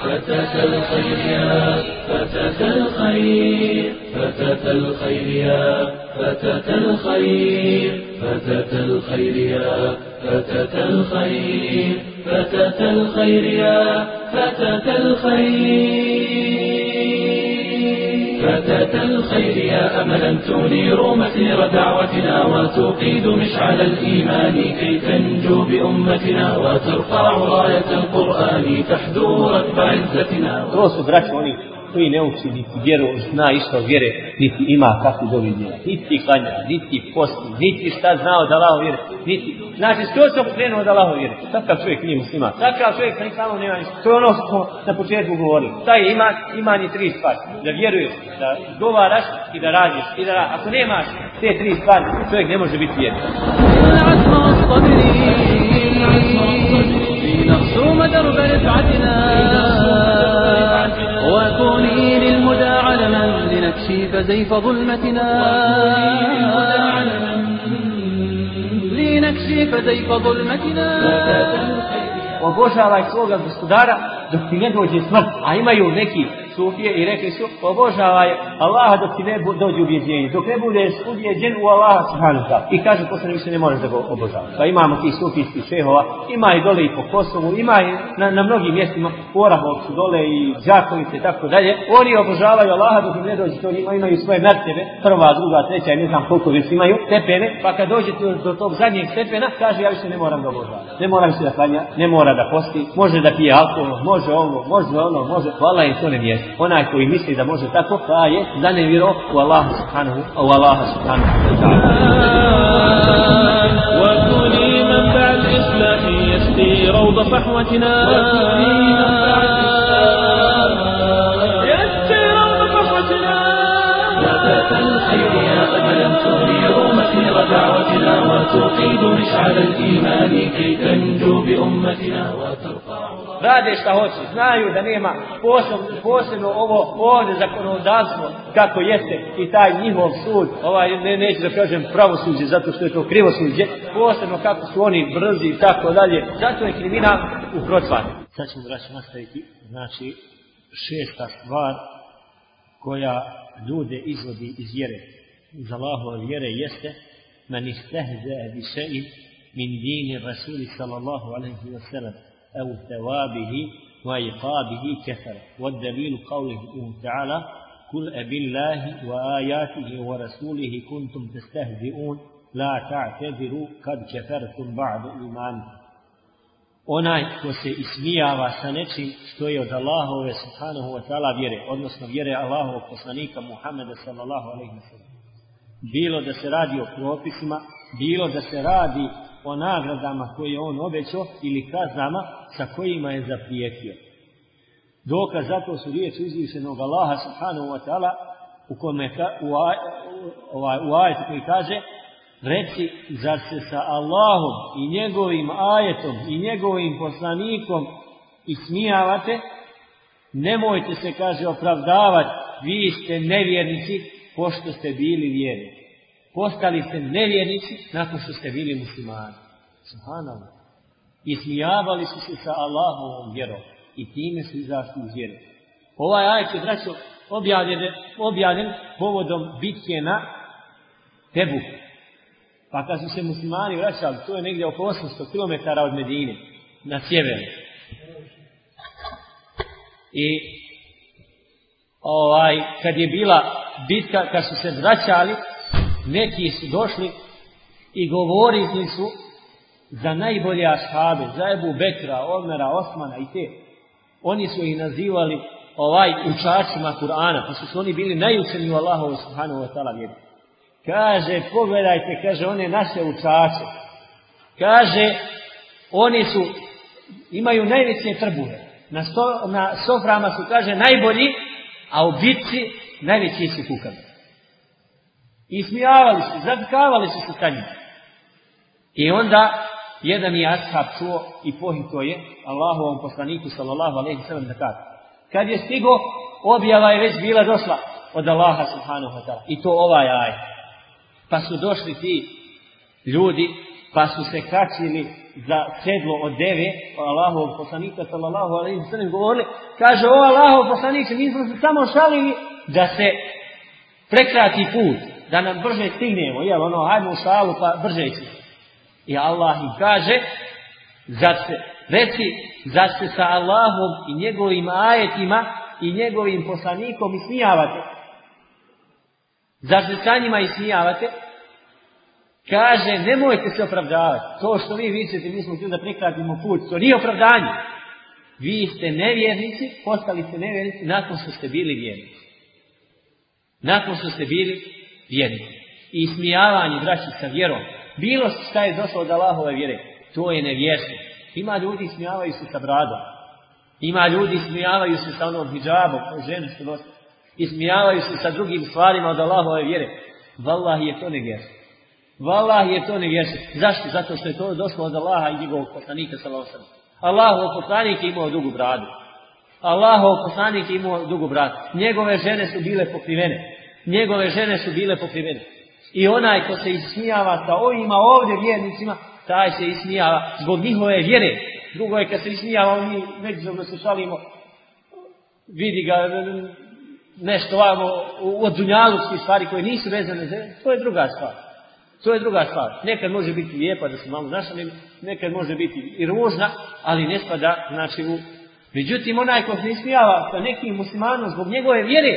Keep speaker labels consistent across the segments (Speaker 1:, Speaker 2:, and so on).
Speaker 1: فتاة الخير يا فتاة الخير فتاة الخير يا فتاة الخير فتاة الخير يا فتاة الخير فتاة الخير يا فتاة الخير. فتاة الخير يا أملا تنير مسير دعوتنا وتقيد مشعل الإيمان كي تنجو بأمتنا وترفع راية القرآن تحدو ركب عزتنا.
Speaker 2: To su braći oni koji ne uči niti vjeru, zna isto vjere, niti ima kakvu dobi vjere. Niti klanja, niti posti, niti šta zna od Allaho vjere, niti... Znači, što se okrenuo od Allaho vjere? Takav čovjek nije muslima. Takav čovjek sa samo nema ništa. To je ono što smo na početku govorili. Taj ima, ima ni tri stvari. Da vjeruješ, da govaraš i da radiš. I da radiš. Ako nemaš te tri stvari, čovjek ne može biti vjernik.
Speaker 1: العزم والصبر لنخصوم درب رفعتنا نكشف زيف ظلمتنا. لنكشف زيف ظلمتنا.
Speaker 2: دكتينيتو جسمه ايما يو sufije i rekli su obožavaj Allaha dok ti ne dođe ubjeđenje. Dok ne budeš ubjeđen u Allaha subhanahu. I kaže posle više ne možeš da ga obožavaš. Pa imamo tih sufijskih šehova, ima i dole i po Kosovu, ima i na, na mnogim mjestima, u Orahovcu dole i Đakovice i tako dalje. Oni obožavaju Allaha dok im ne dođe to imaju svoje mertebe, prva, druga, treća i ne znam koliko već imaju, stepene, pa kad dođe do, do tog zadnjeg stepena, kaže ja više ne moram da obožavam. Ne moram se da klanja, ne mora da posti, može da pije alkohol, može ovo, može ono, može, hvala im to ne mjesta. Onaj koji misli da može tako, ta je zanevjero u Allahu subhanahu, u Allaha subhanahu wa ta'ala.
Speaker 1: الخير يا أملا تنير مسير دعوتنا وتقيد مشعل الإيمان كي تنجو بأمتنا وترفع
Speaker 2: Rade šta hoće, znaju da nema posebno, posebno ovo ovdje zakonodavstvo kako jeste i taj njihov sud, ovaj ne, neću da kažem pravosuđe zato što je to krivosuđe, posebno kako su oni brzi i tako dalje, zato je kriminal u procvanju. Sad ćemo braći nastaviti, znači šesta stvar koja ljude izvodi iz vjere, iz Allahove vjere jeste man istehze bi še'in min dini Rasuli sallallahu alaihi wa sallam أو ثوابه وعقابه كفر والدليل قوله تعالى قل أبالله وآياته ورسوله كنتم تستهزئون لا تعتذروا قد كفرتم بعد إيمانكم onaj ko se ismijava sa nečim što je od Allahove subhanahu wa ta'ala vjere, odnosno vjere Allahovog poslanika Muhammeda sallallahu alaihi wa sallam. Bilo da se radi o propisima, bilo da se radi o nagradama koje on obećao ili kaznama sa kojima je zaprijetio. Dokaz zato su riječi uzvišenog Allaha subhanahu wa ta'ala u kome u, aj, u, ovaj, u ajetu koji kaže reci zar se sa Allahom i njegovim ajetom i njegovim poslanikom ismijavate nemojte se kaže opravdavati vi ste nevjernici pošto ste bili vjernici postali ste nevjernici nakon što ste bili muslimani. Subhanallah. Ismijavali su se sa Allahovom vjerom i time su izašli iz vjere. Ovaj ajet je, braćo, objavljen, objavljen povodom bitke na Tebu. Pa kad su se muslimani vraćali, to je negdje oko 800 km od Medine, na sjeveru. I ovaj, kad je bila bitka, kad su se vraćali, neki su došli i govorili su za najbolje ashabe, za Ebu Bekra, Omera, Osmana i te. Oni su ih nazivali ovaj učačima Kur'ana, pa su, su oni bili najučeni u Allahovu subhanahu wa ta'ala vjeri. Kaže, pogledajte, kaže, one naše učače. Kaže, oni su, imaju najveće trbure. Na, sto, na soframa su, kaže, najbolji, a u bitci najveći su kukavi. I smijavali su, zatkavali su se sa njim. I onda jedan je ashab čuo i pohito je Allahovom poslaniku sallallahu alaihi sallam da kaže. Kad je stigo, objava je već bila došla od Allaha subhanahu wa ta'ala. I to ovaj aj. Pa su došli ti ljudi, pa su se kačili za sedlo od deve Allahovog poslanika sallallahu alaihi sallam govorili, kaže o Allahov poslaniče, mi smo se samo šalili da se prekrati put, da nam brže stignemo, jel ono, hajmo u šalu pa brže će. I Allah im kaže, zar se, reci, se sa Allahom i njegovim ajetima i njegovim poslanikom ismijavate? Zar se sa njima ismijavate? Kaže, nemojte se opravdavati. To što vi vičete, mi smo htjeli da prekratimo put, to nije opravdanje. Vi ste nevjernici, postali ste nevjernici nakon što ste bili vjernici. Nakon što ste bili vjernici. I ismijavanje, braći, sa vjerom. Bilo šta je došlo od Allahove vjere, to je nevjerstvo. Ima ljudi ismijavaju se sa bradom. Ima ljudi ismijavaju se sa onom hijabom, ženu što nosi. Ismijavaju se sa drugim stvarima od Allahove vjere. Wallahi je to nevjerstvo. Wallahi je to nevjerstvo. Zašto? Zato što je to došlo od Allaha i njegovog poslanika sallallahu Allahov poslanik je imao dugu bradu. Allahov poslanik je imao dugu bradu. Njegove žene su bile pokrivene. Njegove žene su bile pokrivene. I onaj ko se ismijava sa ovima ovdje vjernicima, taj se ismijava zbog njihove vjere. Drugo je kad se ismijava, mi međusobno se šalimo, vidi ga nešto ovamo od dunjalučkih stvari koje nisu vezane za to je druga stvar. To je druga stvar. Nekad može biti lijepa da se malo našalim, nekad može biti i ružna, ali ne spada znači u... Međutim, onaj ko se ismijava sa nekim muslimanom zbog njegove vjere,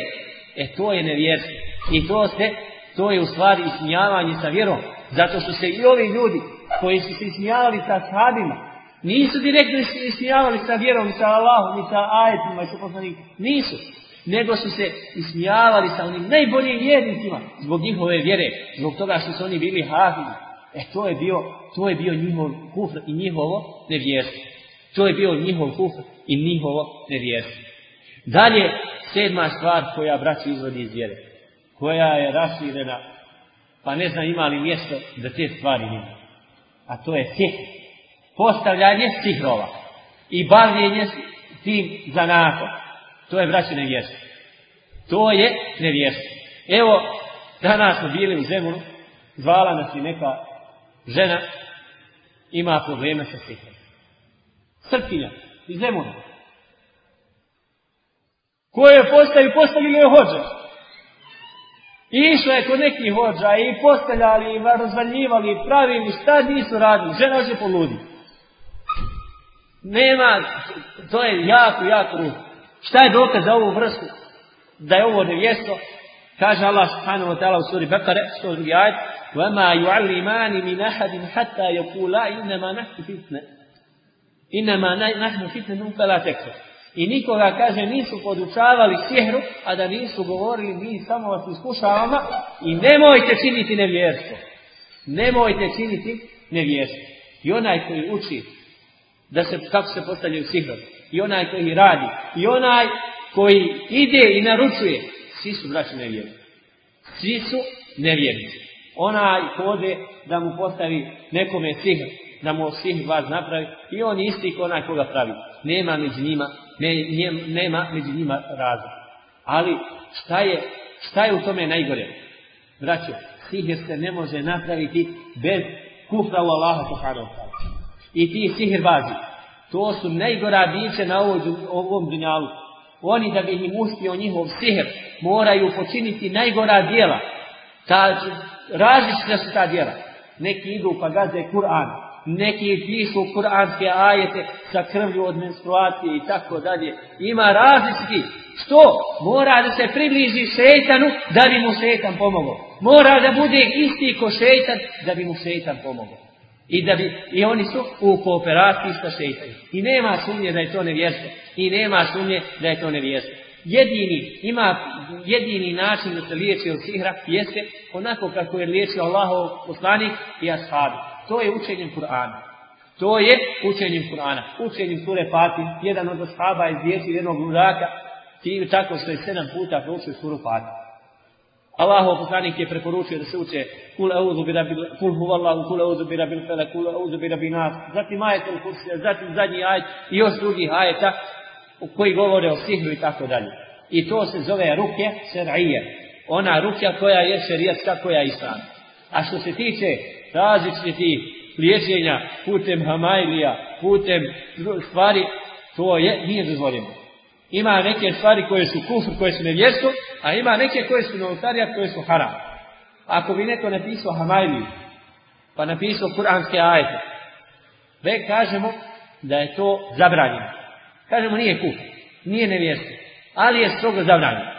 Speaker 2: e to je nevjerstvo. I to se, to je u stvari ismijavanje sa vjerom. Zato što se i ovi ljudi koji su se ismijavali sa sahabima, nisu direktno ismijavali sa vjerom, ni sa Allahom, ni sa ajetima i sa poslanikom. Nisu. Nego su se ismijavali sa onim najboljim vjernicima zbog njihove vjere, zbog toga što su oni bili hafini. E to je bio, to je bio njihov kufr i njihovo nevjerstvo. To je bio njihov kufr i njihovo nevjerstvo. Dalje, sedma stvar koja braći izvodi iz vjere, koja je raširena, pa ne znam ima li mjesto da te stvari nema a to je sihr. Postavljanje sihrova i bavljenje tim zanatom. To je braće nevjerstvo. To je nevjerstvo. Evo, danas smo bili u Zemunu, zvala nas i neka žena, ima probleme sa sihrom. Srpkinja, iz Zemuna. Koje je postavio, postavili je hođe. I išla je kod nekih hođa i postavljali, i razvaljivali, pravili, šta nisu radili. Žena će poludi. Nema, to je jako, jako ruh. Šta je dokaz za ovu vrstu? Da je ovo nevjesto? Kaže Allah subhanahu wa ta'ala u suri Bekare, 102. ajd, وَمَا يُعَلِّمَانِ مِنْ أَحَدٍ حَتَّى يَقُولَا إِنَّمَا نَحْنُ فِتْنَ إِنَّمَا نَحْنُ فِتْنَ فَلَا تَكْفُرْ i nikoga, kaže, nisu podučavali sjehru, a da nisu govorili, mi samo vas iskušavamo i nemojte činiti nevjerstvo. Nemojte činiti nevjerstvo. I onaj koji uči da se, kako se postavljaju sihrovi, i onaj koji radi, i onaj koji ide i naručuje, svi su braći nevjerni. Svi su nevjerni. Onaj ko ode da mu postavi nekome sihr, da mu sihr vas napravi, i on isti ko onaj koga pravi. Nema među njima ne, nema među njima razlika. Ali šta je, šta je u tome najgore? Braćo, sihir se ne može napraviti bez kufra u Allaha subhanahu I ti sihir bazi. To su najgora biće na ovom dunjalu. Oni da bi im uspio njihov sihir moraju počiniti najgora djela. Ta, različita su ta djela. Neki idu pa gaze Kur'an neki pišu kuranske ajete sa krvlju od menstruacije i tako dalje. Ima različiti. Što? Mora da se približi šetanu da bi mu šetan pomogao. Mora da bude isti ko šetan da bi mu šetan pomogao. I, da bi, I oni su u kooperaciji sa šetanom. I nema sumnje da je to nevjerstvo. I nema sumnje da je to nevjerstvo. Jedini, ima jedini način da se liječi od sihra jeste onako kako je liječio Allahov poslanik i ashabi. To je učenjem Kur'ana. To je učenjem Kur'ana. Učenjem sure Fatih. Jedan od ashaba je izvijestio jednog ludaka i tako što je sedam puta proučio suru Fatih. Allahov poslanik je preporučio da se uče kul auzu bi rabbil kul huvallahu kul auzu bi rabbil falak kul auzu bi rabbin nas. Zatim ajetul kursi, zatim zadnji ajet i još drugih ajeta koji govore o sihru i tako dalje. I to se zove rukje šer'ije. Ona rukja koja je šerijatska, koja je islam. A što se tiče različitih liječenja, putem hamajlija, putem stvari, to je, nije dozvoljeno. Ima neke stvari koje su kufr, koje su nevjerstvo, a ima neke koje su novotarijat, koje su haram. Ako bi neko napisao hamajliju, pa napisao kuranske ajete, ve kažemo da je to zabranjeno. Kažemo nije kufr, nije nevjerstvo, ali je strogo zabranjeno.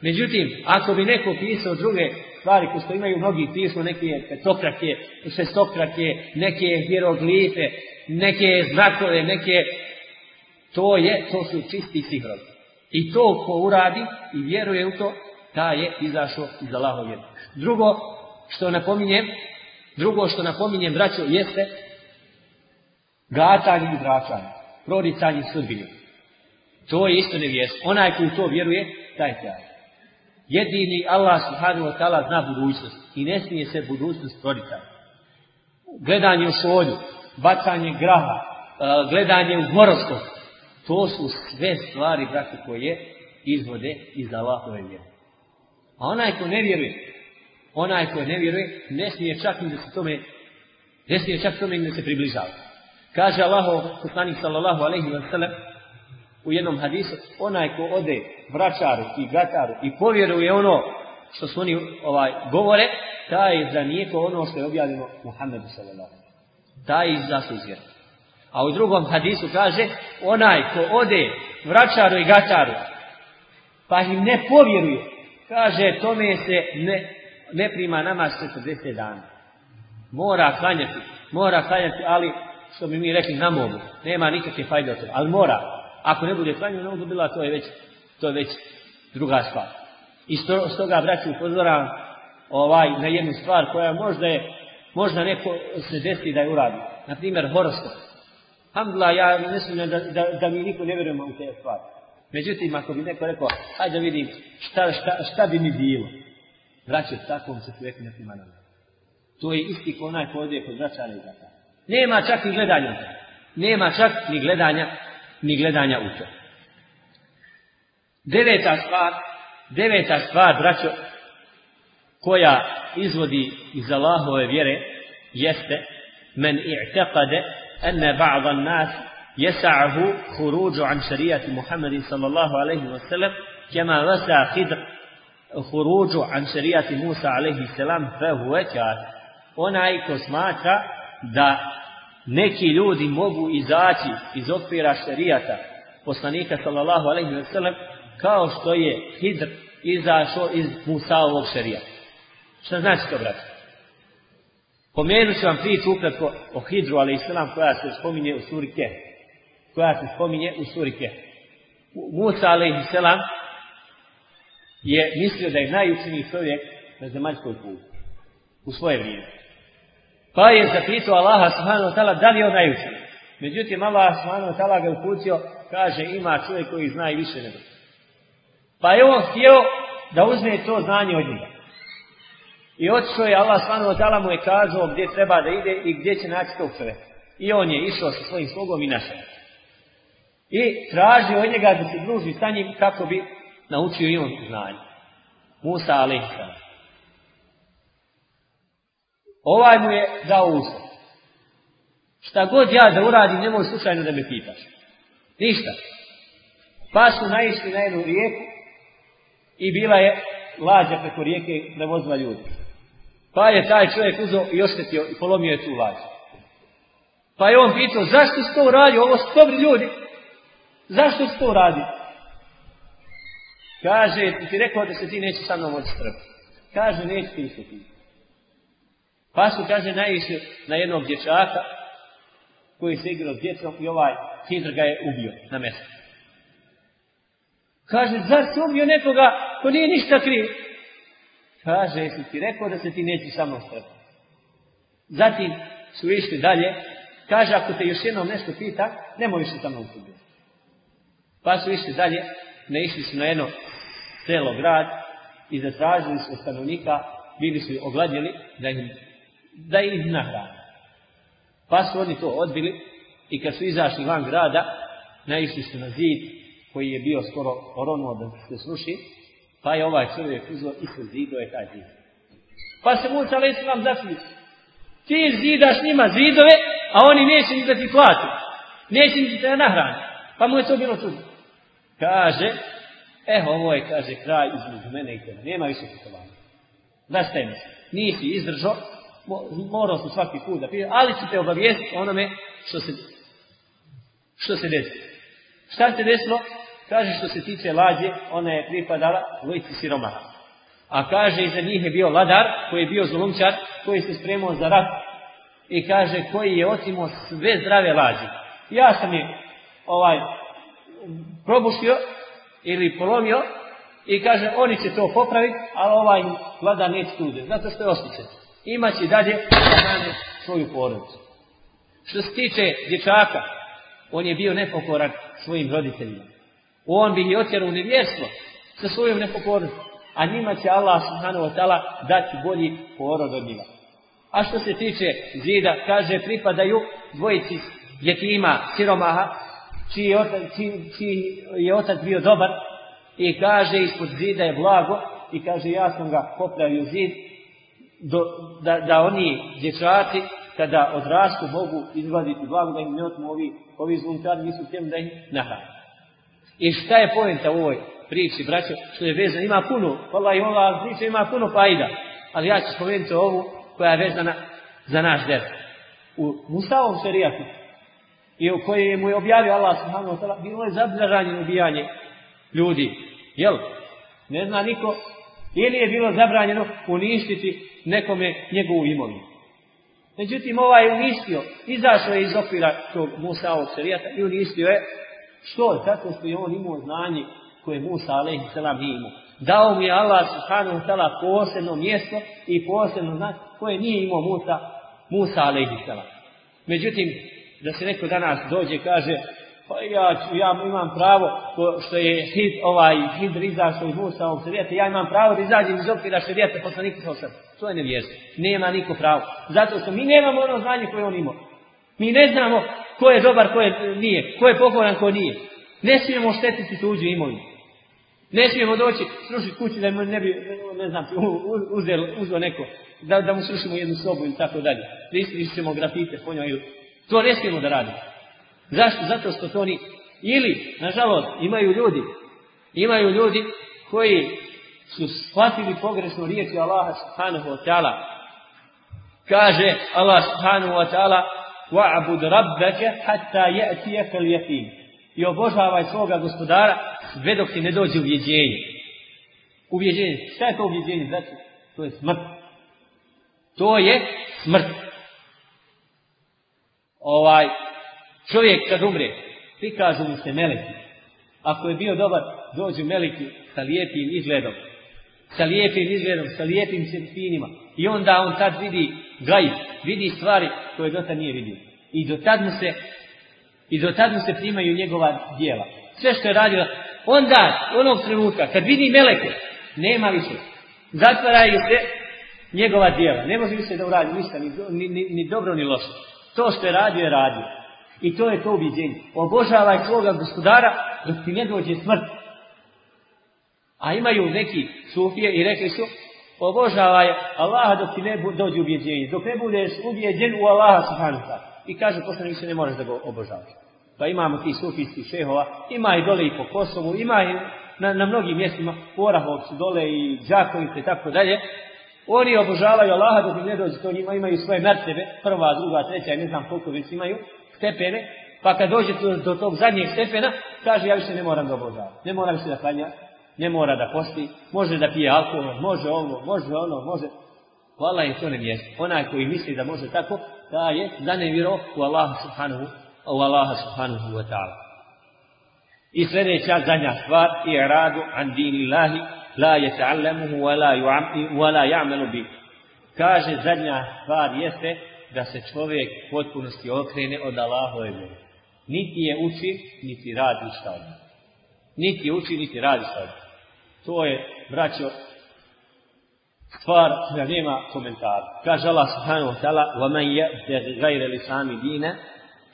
Speaker 2: Međutim, ako bi neko pisao druge stvari koje što imaju mnogi pismo, neke petokrake, šestokrake, neke hieroglife, neke znakove, neke to je, to su čisti sihrovi. I to ko uradi i vjeruje u to, ta je izašao iz Allahov vjeru. Drugo što napominjem, drugo što napominjem, braćo, jeste gatanje i vraćanje, proricanje sudbine. To je isto nevijest. Onaj koji to vjeruje, taj taj. Jedini Allah subhanahu wa ta'ala zna budućnost i ne smije se budućnost proricati. Gledanje u šolju, bacanje graha, e, gledanje u horoskop, to su sve stvari, brate, koje izvode iz Allahove vjere. A onaj ko ne vjeruje, onaj ko ne vjeruje, ne smije čak ni da se tome, ne smije čak tome ni da se približava. Kaže Allah, poslanik sallallahu alaihi wa sallam, u jednom hadisu, onaj ko ode vraćaru i gataru i povjeruje ono što su oni ovaj, govore, taj za nijeko ono što je objavljeno Muhammedu sallallahu Taj zasluž A u drugom hadisu kaže, onaj ko ode vraćaru i gataru, pa im ne povjeruje, kaže, tome se ne, ne prima namaz 40 dana. Mora klanjati, mora klanjati, ali što bi mi rekli na mogu, nema nikakve fajde od toga, ali mora. Ako ne bude klanjao, ne mogu bila, to je već, to je već druga stvar. I stoga, braću, upozoravam ovaj, na jednu stvar koja možda je, možda neko se desi da je uradi. Na primjer, horoskop. Hamdla, ja mislim da, da, da mi niko ne vjerujemo u te stvari. Međutim, ako bi neko rekao, hajde vidim šta, šta, šta bi mi bilo. Vraćaj, takvom se čovjeku ne prima To je isti ko onaj ko kod vraćara i Nema čak ni gledanja Nema čak ni gledanja, ni gledanja u to. Deveta stvar, deveta stvar, braćo, koja izvodi iz Allahove vjere, jeste men i'teqade ene ba'dan nas jesa'hu huruđu an šarijati Muhammedi sallallahu alaihi wa sallam kema vasa hidr huruđu an šarijati Musa alaihi salam fe huve Onaj ko smatra da neki ljudi mogu izaći iz okvira šerijata poslanika sallallahu alaihi wa sallam kao što je Hidr izašao iz Musaovog šerijata. Šta znači to, brate? Pomenut ću vam priču ukratko o Hidru, ali islam koja se spominje u suri Koja se spominje u suri Musa, ali islam, je mislio da je najučeniji čovjek na zemaljskoj putu. U svoje vrijeme. Pa je zapitao Allaha subhanahu wa ta'ala da li on. Međutim, Allah subhanahu wa ta'ala ga uputio, kaže ima čovjek koji zna i više nego. Pa je on htio da uzme to znanje od njega. I otišao je Allah subhanahu wa mu je kazao gdje treba da ide i gdje će naći tog čovjeka. I on je išao sa svojim slugom i našao. I tražio od njega da se druži sa njim kako bi naučio i on znanje. Musa alaih Ovaj mu je dao uslov. Šta god ja da uradim, nemoj slučajno da me pitaš. Ništa. Pa su naišli na jednu rijeku i bila je lađa preko rijeke prevozila ljudi. Pa je taj čovjek uzeo i oštetio i polomio je tu lađu. Pa je on pitao, zašto si to uradio? Ovo su dobri ljudi. Zašto si to uradio? Kaže, ti rekao da se ti neće sa mnom moći Kaže, neće ti se ti. Pa su, kaže, naišli na jednog dječaka koji se igrao s djecom i ovaj Hidr ga je ubio na mjestu. Kaže, zar si ubio nekoga ko nije ništa kriv? Kaže, jesi ti rekao da se ti neće sa mnom Zatim su išli dalje. Kaže, ako te još jednom nešto pita, nemoj više sa mnom Pa su išli dalje, ne išli su na jedno selo, grad i zatražili su stanovnika, bili su ogladnjeli da im, da ih nahrane. Pa su oni to odbili i kad su izašli van grada, naišli su na zid koji je bio skoro oronuo da se sruši pa je ovaj čovjek uzeo i se zido je taj zid. Pa se Musa alaih islam Ti zidaš njima zidove, a oni neće ni da ti plati. Neće ni da te. Pa mu je to bilo čudno. Kaže, eh, ovo je, kaže, kraj između mene i tebe. Nema više putovanja. Mi se. Nisi izdržao, morao sam svaki put da pije, ali ću te obavijestiti onome što se, što se desi. Šta se desilo? Kaže što se tiče lađe, ona je pripadala dvojici siromaha. A kaže iza njih je bio ladar, koji je bio zulumčar, koji se spremao za rat. I kaže koji je otimo sve zdrave lađe. Ja sam je ovaj probušio ili polomio i kaže oni će to popraviti, ali ovaj vladar neće tude, zato što je osmišljen. Imaće dalje da svoju porodicu. Što se tiče dječaka, on je bio nepokoran svojim roditeljima. On bi ih otjerao u nevjerstvo sa svojom nepokornošću. A njima će Allah subhanahu wa ta'ala dati bolji porod od njima. A što se tiče zida, kaže pripadaju dvojici djetima siromaha, čiji je, otac, čiji je otac bio dobar i kaže ispod zida je blago i kaže ja sam ga popravio zid do, da, da oni dječaci kada odrastu mogu izvaditi blago da im ne otmu ovi, ovi zvunkari nisu htjeli da ih nahrani. I šta je pojenta u ovoj priči, braćo, što je vezano, ima puno, i ova priča ima puno fajda, ali ja ću spomenuti ovu koja je vezana za naš der. U Musavom šerijatu, i u kojoj mu je objavio Allah subhanahu wa ta'ala, bilo je zabranjeno ubijanje ljudi. Jel? Ne zna niko, ili je bilo zabranjeno uništiti nekome njegovu imovinu. Međutim, ovaj je uništio, izašao je iz okvira tog Musaovog šerijata i uništio je što? Zato što je on imao znanje koje Musa alaihi salam nije imao. Dao mu je Allah subhanahu wa posebno mjesto i posebno znanje koje nije imao Musa, Musa alaihi salam. Međutim, da se neko danas dođe kaže pa ja, ja imam pravo, što je hid, ovaj hid izašao iz Musa ovog šarijata, ja imam pravo da izađem iz okvira šarijata poslanika sa To je nevjerstvo. Nema niko pravo. Zato što mi nemamo ono znanje koje on imao. Mi ne znamo ko je dobar, ko je nije, ko je pokoran, ko nije. Ne smijemo štetiti tuđu imovinu. Ne smijemo doći srušiti kuću da ne bi, ne znam, uzeo, uzeo neko, da, da mu srušimo jednu sobu ili tako dalje. Da ćemo grafite po njoj. To ne smijemo da radimo. Zašto? Zato što to ni... Ili, nažalost, imaju ljudi, imaju ljudi koji su shvatili pogrešnu riječ Allaha subhanahu wa ta'ala. Kaže Allah subhanahu wa ta'ala وَعْبُدْ رَبَّكَ حَتَّى يَأْتِيَكَ الْيَقِينَ I obožavaj svoga gospodara sve dok ti ne dođe uvjeđenje. Uvjeđenje. Šta je to uvjeđenje? Znači, to je smrt. To je smrt. Ovaj, čovjek kad umre, prikažu mu se meleki. Ako je bio dobar, dođu meleki sa lijepim izgledom. Sa lijepim izgledom, sa lijepim finima. I onda on tad vidi gaj, vidi stvari koje do tad nije vidio. I do tad mu se i do tad mu se primaju njegova dijela. Sve što je radio, onda, onog trenutka, kad vidi meleke, nema više. Zatvaraju se njegova dijela. Ne može više da uradi ništa, ni, ni, ni dobro, ni loše. To što je radio, je radio. I to je to ubiđenje. Obožavaj svoga gospodara dok ti ne dođe smrt. A imaju neki sufije i rekli su, obožavaj Allaha dok ti ne dođe ubjeđenje. Dok ne budeš ubjeđen u Allaha subhanahu I kaže, posle više ne možeš da ga obožavaš. Pa imamo ti sufijskih šehova, ima i dole i po Kosovu, ima i na, na mnogim mjestima, Orahovcu dole i Đakovice i tako dalje. Oni obožavaju Allaha dok im ne dođe to njima, imaju svoje mertebe, prva, druga, treća i ne znam koliko već imaju, stepene, pa kad dođe do, tog zadnjeg stepena, kaže ja više ne moram da obožavam, ne moram više da klanja, ne mora da posti, može da pije alkohol, može ovo, može ono, može. Hvala je to ne mjesto. Onaj koji misli da može tako, da je zaneviro u Allaha subhanahu, u Allaha subhanahu wa ta'ala. I sljedeća zadnja stvar je radu an dinillahi la yata'allamuhu wa la ya'malu bi. Kaže zadnja stvar jeste da se čovjek potpunosti okrene od Allahove vjere. Niti je uči, niti radi šta od Niti je uči, niti radi šta od To je, braćo, stvar da nema komentara. Kaže Allah subhanahu wa ta'ala وَمَنْ يَأْتَغِ غَيْرَ لِسَامِ دِينَ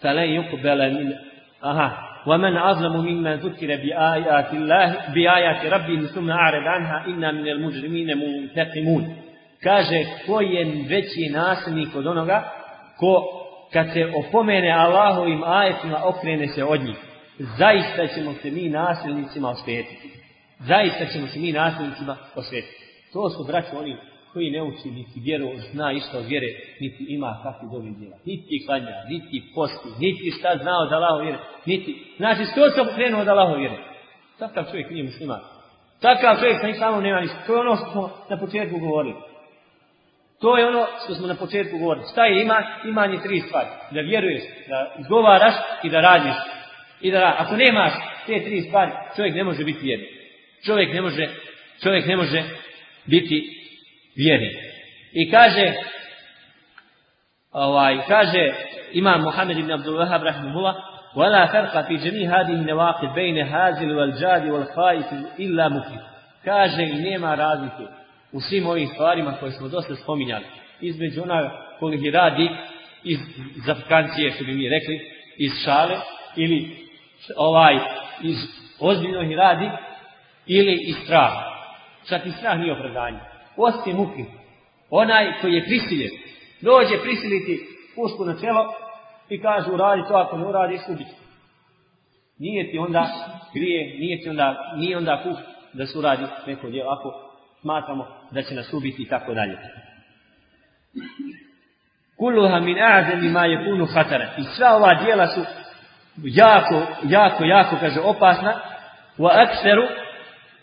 Speaker 2: فَلَنْ يُقْبَلَ مِنْ Aha, ومن أظلم ممن ذكر بآيات الله بآيات ربه ثم أعرض عنها إنا من المجرمين منتقمون Kaže, koji je veći nasilnik od onoga ko kad se opomene Allahovim ajetima okrene se od njih. Zaista ćemo se mi nasilnicima osvetiti. Zaista ćemo se mi nasilnicima osvetiti. To su braći oni koji ne uči niti vjeru, zna išta od vjere, niti ima kakvi dobri djela. Niti klanja, niti posti, niti šta zna od Allahov vjere, niti... Znači, što se okrenuo od Allahov vjere? Takav čovjek nije muslima. Takav čovjek sa samo nema ništa. To je ono što smo na početku govorili. To je ono što smo na početku govorili. Šta je ima? Imanje tri stvari. Da vjeruješ, da izgovaraš i da radiš. I da Ako nemaš te tri stvari, čovjek ne može biti vjernik. Čovjek ne može, čovjek ne može biti vjernik. I kaže, ovaj, kaže Imam Muhammed ibn Abdul Wahab rahimahullah, ولا فرق في جميع هذه النواقض بين هازل والجاد والخائف إلا مفلس kaže i nema razlike u svim ovim stvarima koje smo dosta spominjali. Između ona koji radi iz zapikancije što bi mi rekli iz šale ili ovaj iz ozbiljno ih radi ili iz straha. Čak i strah nije opravdanje. Osim muki onaj koji je prisiljen dođe prisiliti pušku na čelo i kažu uradi to, ako ne uradiš, ubit Nije ti onda grije, nije ti onda, nije onda kuh da se uradi neko djelo, ako smatramo da će nas ubiti i tako dalje. Kulluha min a'zami ma yakunu khatara. I sva ova djela su jako, jako, jako, kaže, opasna. Wa akseru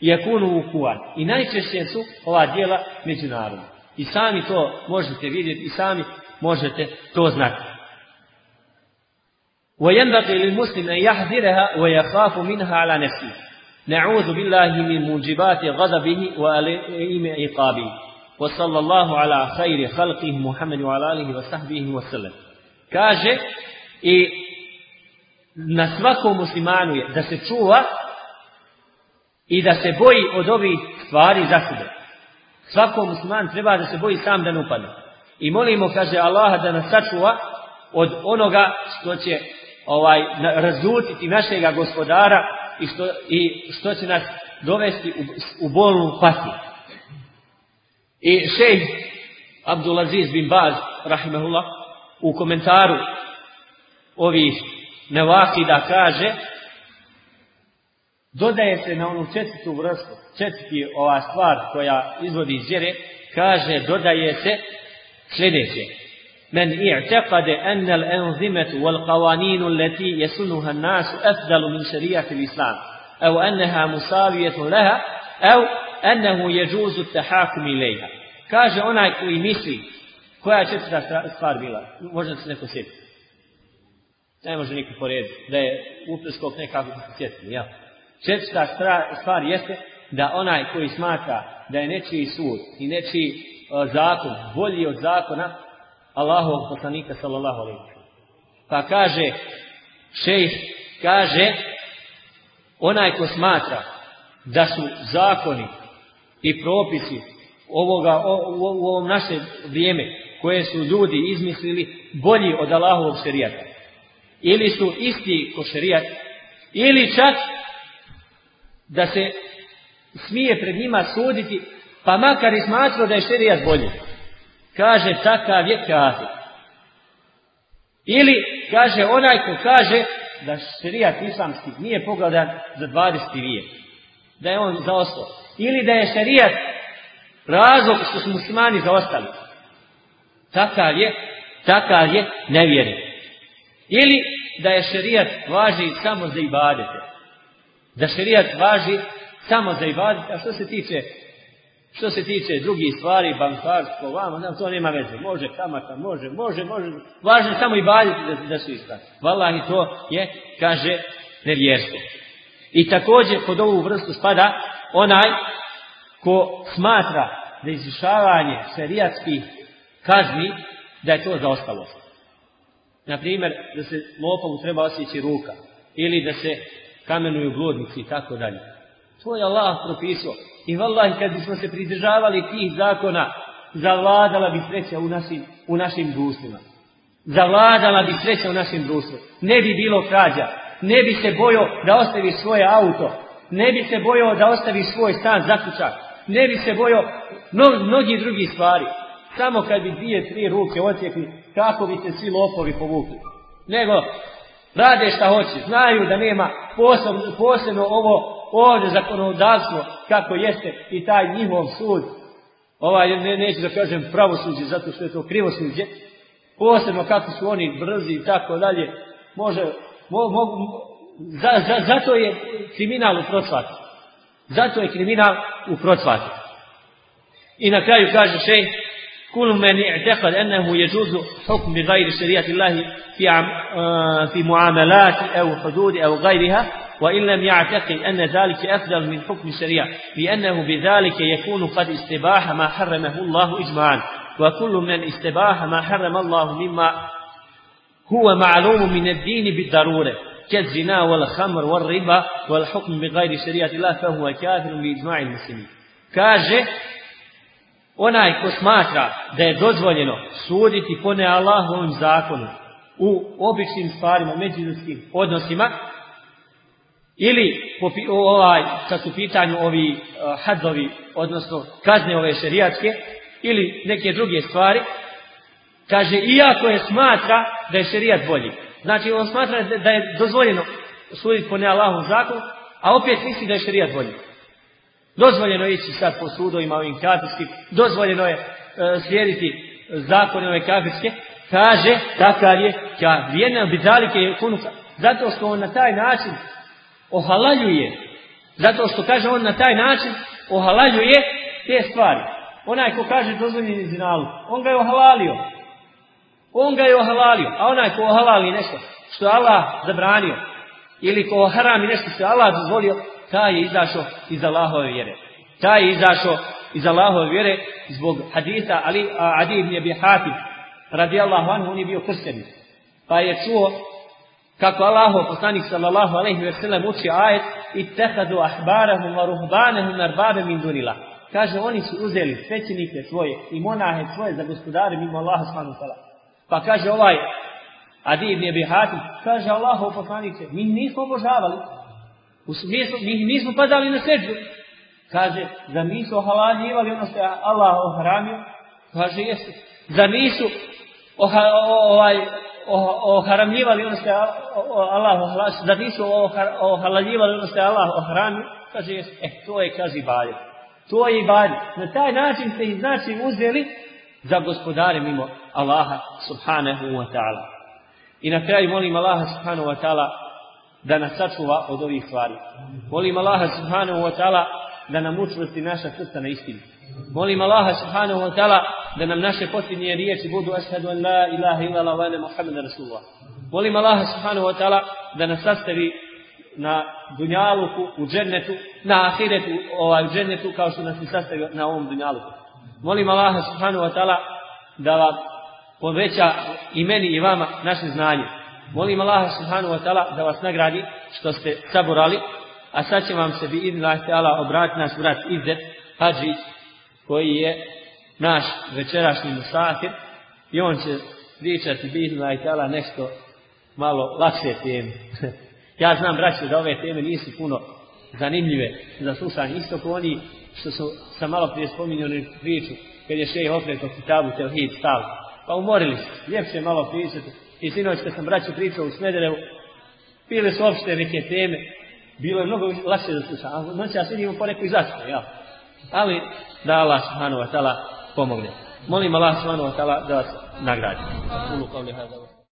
Speaker 2: yakunu ukuan. I najčešće su ova djela međunarodna. I sami to možete vidjeti i sami možete to znati. وينبغي للمسلم أن يحذرها ويخاف منها على نفسه نعوذ بالله من موجبات غضبه وأليم عقابه وصلى الله على خير خلقه محمد وعلى آله وصحبه وسلم kaže i na svakom muslimanu je da se čuva i da se boji od ovih stvari za sebe. Svakom musliman treba da se boji sam da ne upadne. I molimo, kaže Allah, da nas sačuva od onoga što će ovaj razljutiti našega gospodara i što, i što će nas dovesti u, u bolnu patnju. I šejh Abdulaziz bin Baz, rahimahullah, u komentaru ovih nevakida kaže dodaje se na onu četvrtu vrstu, četvrti ova stvar koja izvodi iz vjere, kaže dodaje se sljedeće. من اعتقد أن الأنظمة والقوانين التي يسنها الناس أفضل من شريعة الإسلام أو أنها مساوية لها أو أنه يجوز التحاكم إليها kaže onaj koji misli koja je četvrta stvar bila možda se neko sjetiti ne može niko porediti da je upreskog nekako se sjetiti ja. četvrta stvar jeste da onaj koji smatra da je nečiji sud i nečiji zakon bolji od zakona Allahovog poslanika sallallahu alaihi Pa kaže, šejh kaže, onaj ko smatra da su zakoni i propisi ovoga, u, ovom naše vrijeme koje su ljudi izmislili bolji od Allahovog šerijata. Ili su isti ko šerijat, ili čak da se smije pred njima suditi, pa makar i smatrao da je šerijat bolji. Kaže, takav je kafir. Ili, kaže, onaj ko kaže da šerijat islamski nije pogledan za 20. vijek. Da je on zaostao. Ili da je šerijat razlog što su muslimani zaostali. Takav je, takav je nevjerni. Ili da je šerijat važi samo za ibadete. Da šerijat važi samo za ibadete. A što se tiče što se tiče drugih stvari, bankarstvo, vamo, to nema veze. Može kamata, može, može, može. Važno je samo i baditi da, da su ispravni. i to je, kaže, nevjerstvo. I također pod ovu vrstu spada onaj ko smatra da izvršavanje šerijatskih kazni, da je to zaostalost. Na primjer, da se lopovu treba osjeći ruka. Ili da se kamenuju bludnici i tako dalje. To je Allah propisao. I vallahi kad bismo se pridržavali tih zakona, zavladala bi sreća u našim, u našim društvima. Zavladala bi sreća u našim društvu. Ne bi bilo krađa. Ne bi se bojao da ostavi svoje auto. Ne bi se bojao da ostavi svoj stan zaključak. Ne bi se bojao mnogi drugi stvari. Samo kad bi dvije, tri ruke ocijekli, kako bi se svi lopovi povukli. Nego, rade šta hoće, znaju da nema posebno, posebno ovo ovdje zakonodavstvo kako jeste i taj njihov sud, ovaj, ne, neću da kažem pravosuđe, zato što je to krivosuđe, posebno kako su oni brzi i tako dalje, može, mo, mo, za, za, zato je kriminal u procvatu. Zato je kriminal u procvatu. I na kraju kaže šej, kul men i'teqad ennehu jeđuzu hukm bi gajri šarijati Allahi fi, eh, fi muamalat, ev hududi, ev gajriha, وإن لم يعتقد أن ذلك أفضل من حكم الشريعة لأنه بذلك يكون قد استباح ما حرمه الله إجماعا. وكل من استباح ما حرم الله مما هو معلوم من الدين بالضرورة كالزنا والخمر والربا والحكم بغير شريعة الله فهو كافر بإجماع المسلمين. كاجه onaj ko smatra da je dozvoljeno suditi po ne Allahovom zakonu u običnim stvarima, međuljudskim odnosima, ili ovaj, kad su pitanju ovi uh, hadzovi, odnosno kazne ove šerijatske, ili neke druge stvari, kaže, iako je smatra da je šerijat bolji. Znači, on smatra da je dozvoljeno suditi po ne Allahovom zakonu, a opet misli da je šerijat bolji. Dozvoljeno je ići sad po sudovima ovim kafirskim, dozvoljeno je e, slijediti zakone ove kafirske, kaže takav je kafir. Jedna bidalike je kunuka. Zato što on na taj način ohalaljuje, zato što kaže on na taj način ohalaljuje te stvari. Onaj ko kaže dozvoljeni zinalu, on ga je ohalalio. On ga je ohalalio, a onaj ko ohalali nešto što Allah zabranio, ili ko harami nešto što Allah dozvolio, taj je izašao iz Allahove vjere. Taj je izašao iz Allahove vjere zbog hadisa Ali Adi ibn Abi Hatim radijallahu anhu, on je bio kršćanin. Pa je čuo kako Allahov poslanik sallallahu alejhi ve sellem uči ajet ittehadu ahbarahum wa ruhbanahum arbabe min dunila. Kaže oni su uzeli svećenike svoje i monahe svoje za gospodare mimo Allaha subhanahu wa Pa kaže ovaj Adi ibn Abi Hatim, kaže Allahov poslanice, mi nismo obožavali, u smislu, mi nismo padali na seđu. Kaže, da nisu ohalaljivali ono što je Allah ohramio? Kaže, jesu. Da nisu ovaj, oharamljivali ono što je Allah ohlamio? Da nisu ohalaljivali ono što je Allah ohramio? Kaže. E, to je, kaže, ibadet. To je ibadet. Na taj način se ih znači uzeli za gospodare mimo Allaha subhanahu wa ta'ala. I na kraju molim Allaha subhanahu wa ta'ala da nas sačuva od ovih stvari. Molim Allaha subhanahu wa ta'ala da nam učvrsti naša srca na istinu. Molim Allaha subhanahu wa ta'ala da nam naše posljednje riječi budu ašhadu an la ilaha illa la wa rasulullah. Molim Allaha subhanahu wa ta'ala da nas sastavi na dunjaluku, u džennetu, na ahiretu, ovaj, u džennetu kao što nas je na ovom dunjaluku. Molim Allaha subhanahu wa ta'ala da vam poveća i meni i vama naše znanje. Molim Allah subhanahu wa ta'ala da vas nagradi što ste saborali, a sad će vam se bi idnila ta'ala obratiti naš brat Izzet Hadžić, koji je naš večerašnji musafir i on će pričati bi idnila ta'ala nešto malo lakše teme. ja znam, braće, da ove teme nisu puno zanimljive za slušanje. Isto kao oni što su sam malo prije spominjali priču, kad je šej okreto kitabu Tevhid stav. Pa umorili se, ljepše malo pričati i sinoć kad sam braću pričao u Smederevu, bile su opšte neke teme, bilo je mnogo lakše da sluša, a noći ja vidimo po nekoj zastavi, ja. Ali da Allah subhanahu wa ta'ala pomogne. Molim Allah subhanahu wa ta'ala da vas nagradi.